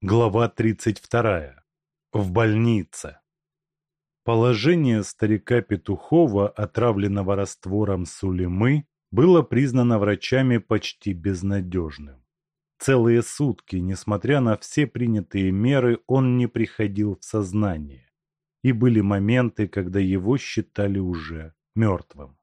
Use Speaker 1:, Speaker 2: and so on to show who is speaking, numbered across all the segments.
Speaker 1: Глава 32. В больнице. Положение старика Петухова, отравленного раствором сулимы, было признано врачами почти безнадежным. Целые сутки, несмотря на все принятые меры, он не приходил в сознание. И были моменты, когда его считали уже мертвым.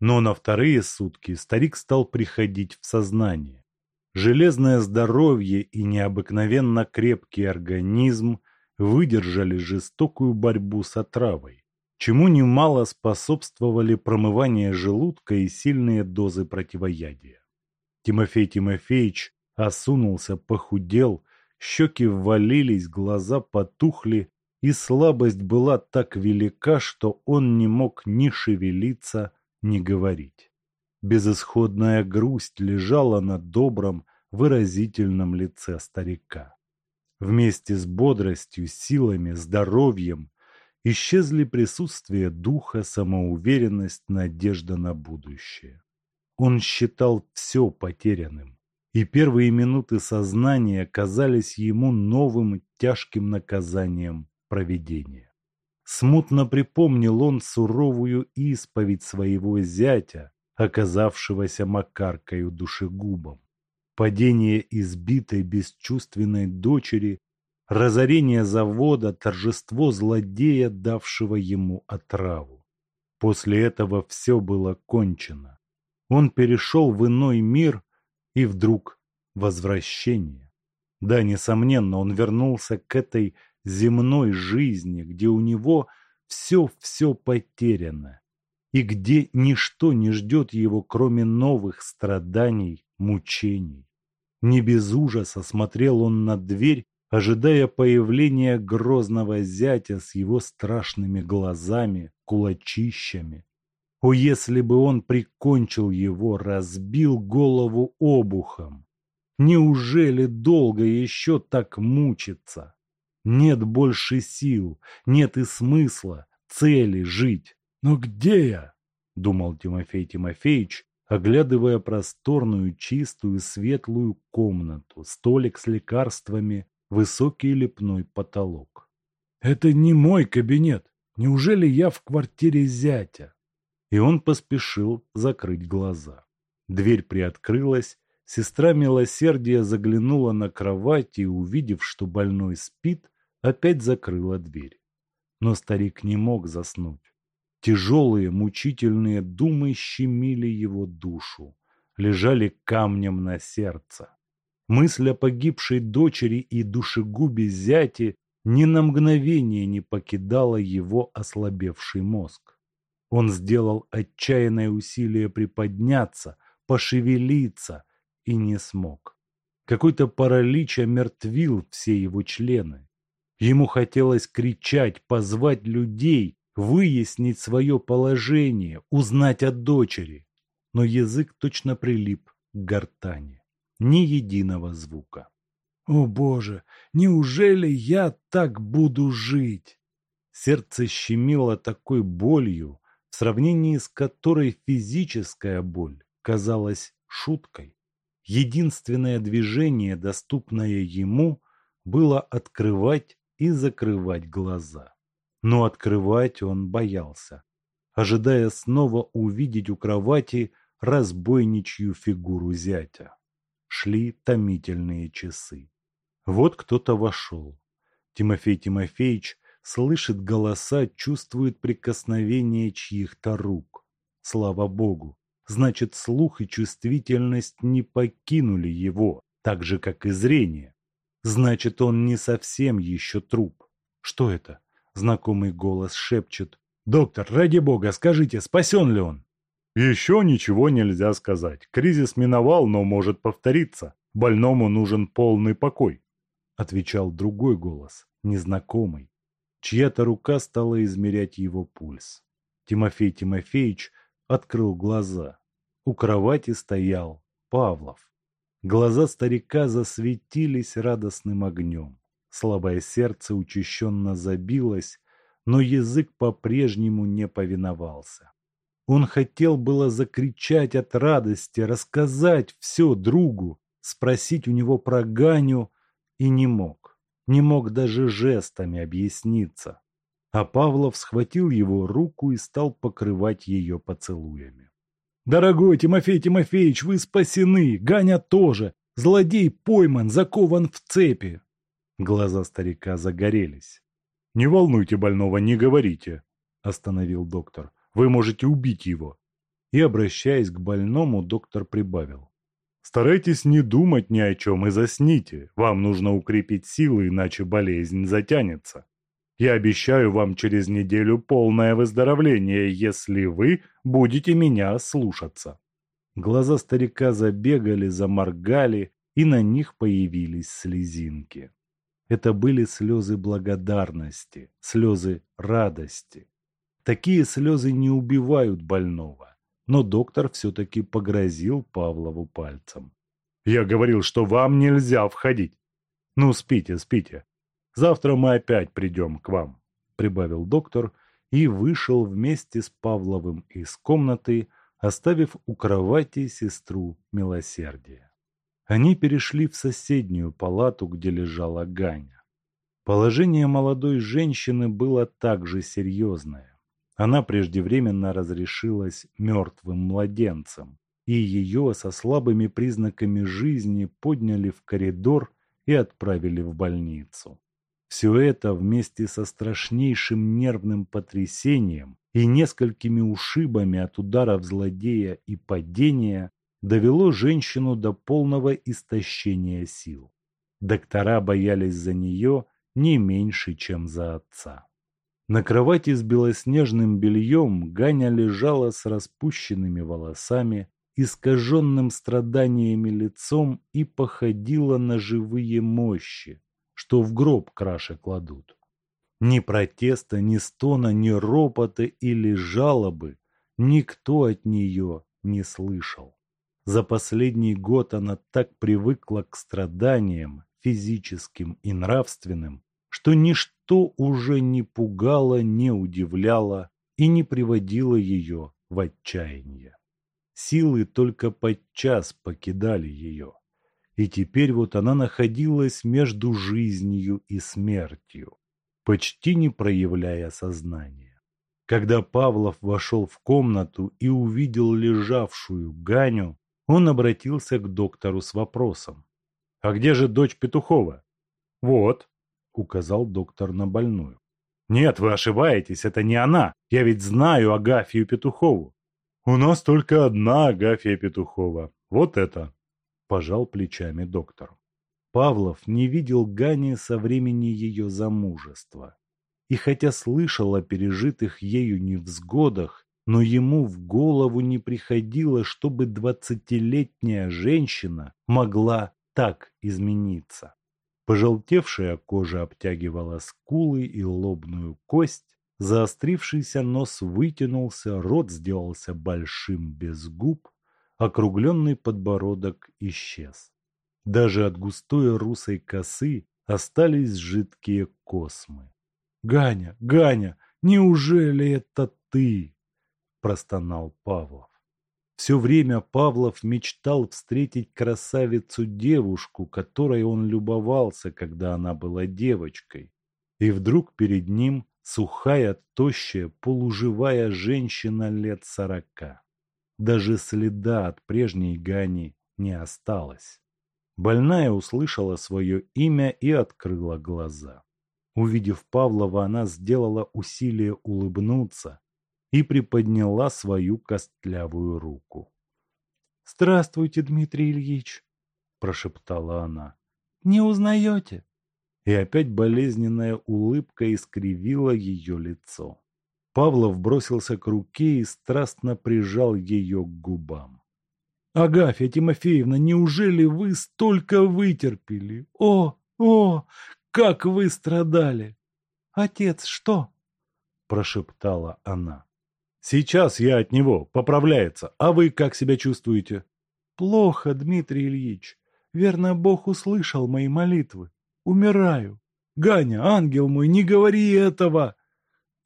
Speaker 1: Но на вторые сутки старик стал приходить в сознание Железное здоровье и необыкновенно крепкий организм выдержали жестокую борьбу с отравой, чему немало способствовали промывание желудка и сильные дозы противоядия. Тимофей Тимофеевич осунулся, похудел, щеки ввалились, глаза потухли, и слабость была так велика, что он не мог ни шевелиться, ни говорить. Безысходная грусть лежала на добром, выразительном лице старика. Вместе с бодростью, силами, здоровьем исчезли присутствие духа, самоуверенность, надежда на будущее. Он считал все потерянным, и первые минуты сознания казались ему новым тяжким наказанием провидения. Смутно припомнил он суровую исповедь своего зятя, оказавшегося Макаркою душегубом. Падение избитой бесчувственной дочери, разорение завода, торжество злодея, давшего ему отраву. После этого все было кончено. Он перешел в иной мир, и вдруг возвращение. Да, несомненно, он вернулся к этой земной жизни, где у него все-все потеряно, и где ничто не ждет его, кроме новых страданий, мучений. Не без ужаса смотрел он на дверь, ожидая появления грозного зятя с его страшными глазами, кулачищами. О, если бы он прикончил его, разбил голову обухом! Неужели долго еще так мучиться? Нет больше сил, нет и смысла, цели жить. «Но где я?» – думал Тимофей Тимофеевич, оглядывая просторную, чистую, светлую комнату, столик с лекарствами, высокий лепной потолок. «Это не мой кабинет. Неужели я в квартире зятя?» И он поспешил закрыть глаза. Дверь приоткрылась, сестра милосердия заглянула на кровать и, увидев, что больной спит, опять закрыла дверь. Но старик не мог заснуть. Тяжелые, мучительные думы щемили его душу, лежали камнем на сердце. Мысль о погибшей дочери и душегубе зяти ни на мгновение не покидала его ослабевший мозг. Он сделал отчаянное усилие приподняться, пошевелиться и не смог. Какой-то паралич омертвил все его члены. Ему хотелось кричать, позвать людей, выяснить свое положение, узнать о дочери. Но язык точно прилип к гортани. Ни единого звука. «О, Боже, неужели я так буду жить?» Сердце щемило такой болью, в сравнении с которой физическая боль казалась шуткой. Единственное движение, доступное ему, было открывать и закрывать глаза но открывать он боялся, ожидая снова увидеть у кровати разбойничью фигуру зятя. Шли томительные часы. Вот кто-то вошел. Тимофей Тимофеевич слышит голоса, чувствует прикосновение чьих-то рук. Слава Богу! Значит, слух и чувствительность не покинули его, так же, как и зрение. Значит, он не совсем еще труп. Что это? Знакомый голос шепчет. «Доктор, ради бога, скажите, спасен ли он?»
Speaker 2: «Еще ничего нельзя сказать. Кризис миновал, но может повториться. Больному нужен полный покой», —
Speaker 1: отвечал другой голос, незнакомый. Чья-то рука стала измерять его пульс. Тимофей Тимофеевич открыл глаза. У кровати стоял Павлов. Глаза старика засветились радостным огнем. Слабое сердце учащенно забилось, но язык по-прежнему не повиновался. Он хотел было закричать от радости, рассказать все другу, спросить у него про Ганю и не мог. не мог даже жестами объясниться. А Павлов схватил его руку и стал покрывать ее поцелуями. «Дорогой Тимофей Тимофеевич, вы спасены! Ганя тоже! Злодей пойман, закован в цепи!» Глаза старика загорелись.
Speaker 2: «Не волнуйте больного, не говорите», – остановил доктор. «Вы можете убить его».
Speaker 1: И, обращаясь к больному, доктор прибавил.
Speaker 2: «Старайтесь не думать ни о чем и засните. Вам нужно укрепить силы, иначе болезнь затянется. Я обещаю вам через неделю полное выздоровление, если вы будете меня слушаться».
Speaker 1: Глаза старика забегали, заморгали, и на них появились слезинки. Это были слезы благодарности, слезы радости. Такие слезы не убивают больного, но доктор все-таки погрозил Павлову пальцем.
Speaker 2: «Я говорил, что вам нельзя входить. Ну, спите, спите. Завтра мы опять придем к вам», – прибавил доктор и вышел вместе с Павловым из комнаты, оставив у кровати сестру милосердия. Они перешли в соседнюю палату, где лежала Ганя. Положение молодой женщины было также серьезное. Она преждевременно разрешилась мертвым младенцем, и ее со слабыми признаками жизни подняли в коридор и отправили в больницу. Все это вместе со страшнейшим нервным потрясением и несколькими ушибами от ударов злодея и падения довело женщину до полного истощения сил. Доктора боялись за нее не меньше, чем за отца. На кровати с белоснежным бельем Ганя лежала с распущенными волосами, искаженным страданиями лицом и походила на живые мощи, что в гроб краше кладут. Ни протеста, ни стона, ни ропота или жалобы никто от нее не слышал. За последний год она так привыкла к страданиям, физическим и нравственным, что ничто уже не пугало, не удивляло и не приводило ее в отчаяние. Силы только подчас покидали ее, и теперь вот она находилась между жизнью и смертью, почти не проявляя сознания. Когда Павлов вошел в комнату и увидел лежавшую Ганю, он обратился к доктору с вопросом. «А где же дочь Петухова?» «Вот», — указал доктор на больную. «Нет, вы ошибаетесь, это не она. Я ведь знаю Агафью Петухову». «У нас только одна Агафья Петухова. Вот это», – пожал плечами доктор. Павлов не видел Гани со времени ее замужества. И хотя слышал о пережитых ею невзгодах, но ему в голову не приходило, чтобы двадцатилетняя женщина могла так измениться. Пожелтевшая кожа обтягивала скулы и лобную кость, заострившийся нос вытянулся, рот сделался большим без губ, округленный подбородок исчез. Даже от густой русой косы остались жидкие космы. «Ганя, Ганя, неужели это ты?» Простонал Павлов. Все время Павлов мечтал встретить красавицу-девушку, которой он любовался, когда она была девочкой. И вдруг перед ним сухая, тощая, полуживая женщина лет сорока. Даже следа от прежней Гани не осталось. Больная услышала свое имя и открыла глаза. Увидев Павлова, она сделала усилие улыбнуться, и приподняла свою костлявую руку. «Здравствуйте, Дмитрий Ильич!» – прошептала она. «Не узнаете?» И опять болезненная улыбка искривила ее лицо. Павлов бросился к руке и страстно прижал ее к губам. «Агафья Тимофеевна, неужели вы столько вытерпели? О, о, как вы страдали!» «Отец, что?» – прошептала она. Сейчас я от него, поправляется. А вы как себя чувствуете? Плохо, Дмитрий Ильич. Верно, Бог услышал мои молитвы. Умираю. Ганя, ангел мой, не говори этого!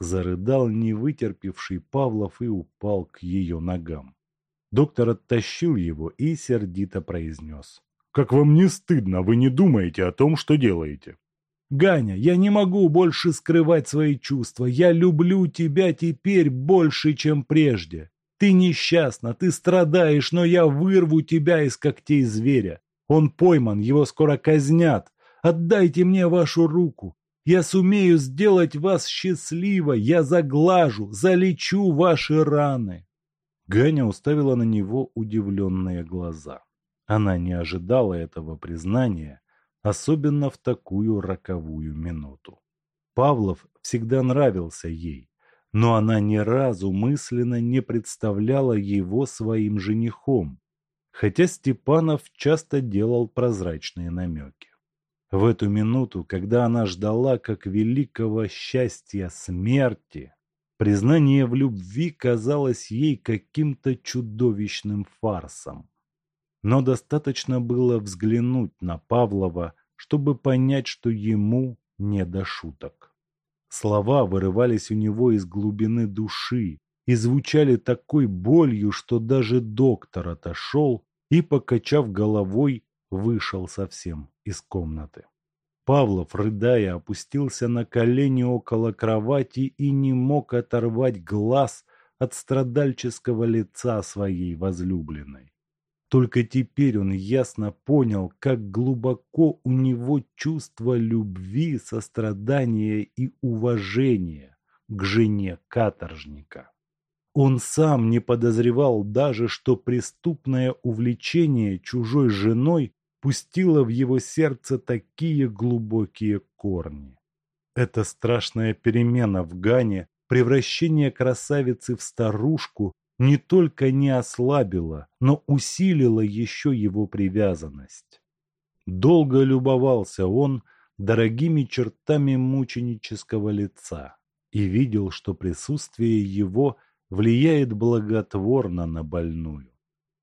Speaker 2: Зарыдал не вытерпевший Павлов и упал к ее ногам. Доктор оттащил его и сердито произнес. «Как вам не стыдно, вы не думаете о том, что делаете?»
Speaker 1: Ганя, я не могу больше скрывать свои чувства. Я люблю тебя теперь больше, чем прежде. Ты несчастна, ты страдаешь, но я вырву тебя из когтей зверя. Он пойман, его скоро казнят. Отдайте мне вашу руку. Я сумею сделать вас счастливой. Я заглажу, залечу ваши раны. Ганя уставила на него удивленные глаза. Она не ожидала этого признания, особенно в такую роковую минуту. Павлов всегда нравился ей, но она ни разу мысленно не представляла его своим женихом, хотя Степанов часто делал прозрачные намеки. В эту минуту, когда она ждала как великого счастья смерти, признание в любви казалось ей каким-то чудовищным фарсом. Но достаточно было взглянуть на Павлова, чтобы понять, что ему не до шуток. Слова вырывались у него из глубины души и звучали такой болью, что даже доктор отошел и, покачав головой, вышел совсем из комнаты. Павлов, рыдая, опустился на колени около кровати и не мог оторвать глаз от страдальческого лица своей возлюбленной. Только теперь он ясно понял, как глубоко у него чувство любви, сострадания и уважения к жене каторжника. Он сам не подозревал даже, что преступное увлечение чужой женой пустило в его сердце такие глубокие корни. Эта страшная перемена в Гане, превращение красавицы в старушку, не только не ослабила, но усилила еще его привязанность. Долго любовался он дорогими чертами мученического лица и видел, что присутствие его влияет благотворно на больную.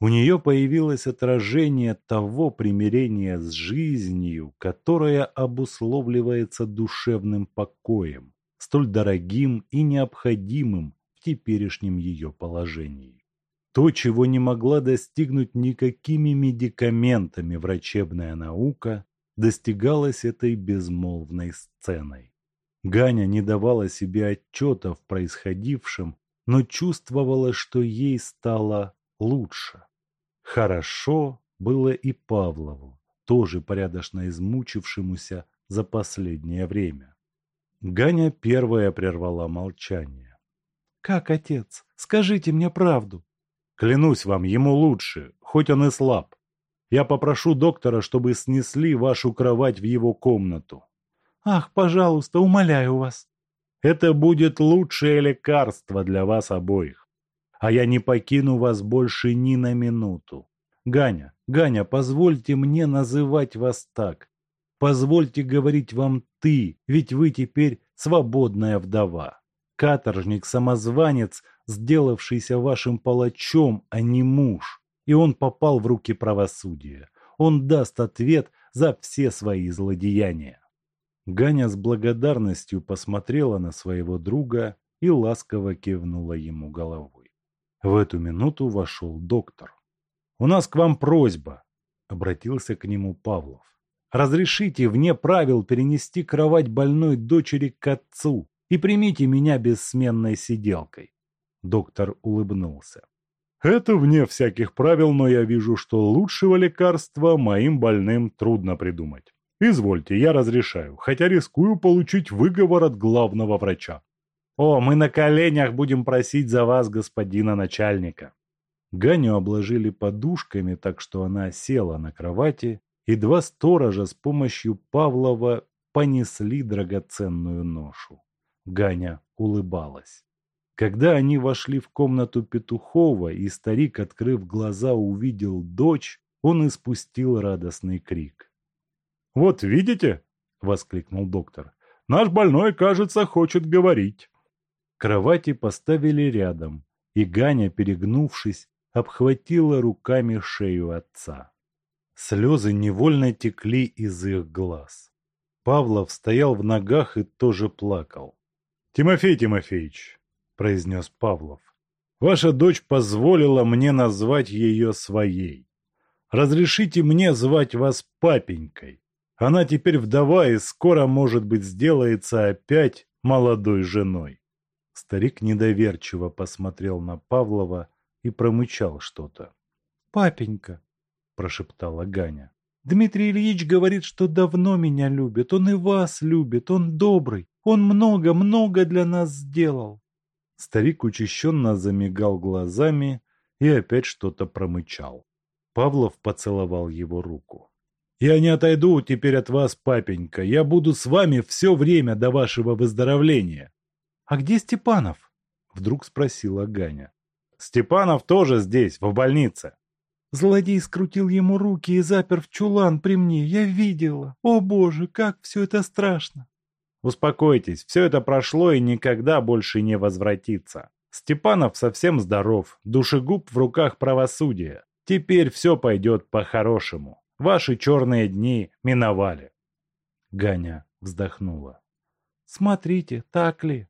Speaker 1: У нее появилось отражение того примирения с жизнью, которое обусловливается душевным покоем, столь дорогим и необходимым теперешнем ее положении. То, чего не могла достигнуть никакими медикаментами врачебная наука, достигалось этой безмолвной сценой. Ганя не давала себе отчета в происходившем, но чувствовала, что ей стало лучше. Хорошо было и Павлову, тоже порядочно измучившемуся за последнее время. Ганя первая прервала молчание. «Как отец? Скажите мне правду». «Клянусь вам, ему лучше, хоть он и слаб. Я попрошу доктора, чтобы снесли вашу кровать в его комнату». «Ах, пожалуйста, умоляю вас». «Это будет лучшее лекарство для вас обоих. А я не покину вас больше ни на минуту. Ганя, Ганя, позвольте мне называть вас так. Позвольте говорить вам «ты», ведь вы теперь свободная вдова каторжник-самозванец, сделавшийся вашим палачом, а не муж. И он попал в руки правосудия. Он даст ответ за все свои злодеяния. Ганя с благодарностью посмотрела на своего друга и ласково кивнула ему головой. В эту минуту вошел доктор. «У нас к вам просьба», — обратился к нему Павлов. «Разрешите вне правил перенести кровать больной дочери к отцу и примите меня бессменной сиделкой. Доктор улыбнулся. Это вне всяких правил, но я вижу, что лучшего лекарства моим больным трудно придумать. Извольте, я разрешаю, хотя рискую получить выговор от главного врача. О, мы на коленях будем просить за вас, господина начальника. Ганю обложили подушками, так что она села на кровати, и два сторожа с помощью Павлова понесли драгоценную ношу. Ганя улыбалась. Когда они вошли в комнату Петухова, и старик, открыв глаза, увидел дочь, он испустил радостный крик. «Вот видите?» – воскликнул доктор. «Наш больной, кажется, хочет говорить». Кровати поставили рядом, и Ганя, перегнувшись, обхватила руками шею отца. Слезы невольно текли из их глаз. Павлов стоял в ногах и тоже плакал. «Тимофей Тимофеевич», – произнес Павлов, – «ваша дочь позволила мне назвать ее своей. Разрешите мне звать вас папенькой. Она теперь вдова и скоро, может быть, сделается опять молодой женой. Старик недоверчиво посмотрел на Павлова и промычал что-то. «Папенька», – прошептала Ганя, – «Дмитрий Ильич говорит, что давно меня любит, он и вас любит, он добрый, он много-много для нас сделал». Старик учащенно замигал глазами и опять что-то промычал. Павлов поцеловал его руку. «Я не отойду теперь от вас, папенька. Я буду с вами все время до вашего выздоровления». «А где Степанов?» — вдруг спросила Ганя. «Степанов тоже здесь, в больнице». Злодей скрутил ему руки и запер в чулан при мне. Я видела. О боже, как все это страшно. Успокойтесь, все это прошло и никогда больше не возвратится. Степанов совсем здоров, душегуб в руках правосудия. Теперь все пойдет по-хорошему. Ваши черные дни миновали. Ганя вздохнула. Смотрите, так ли?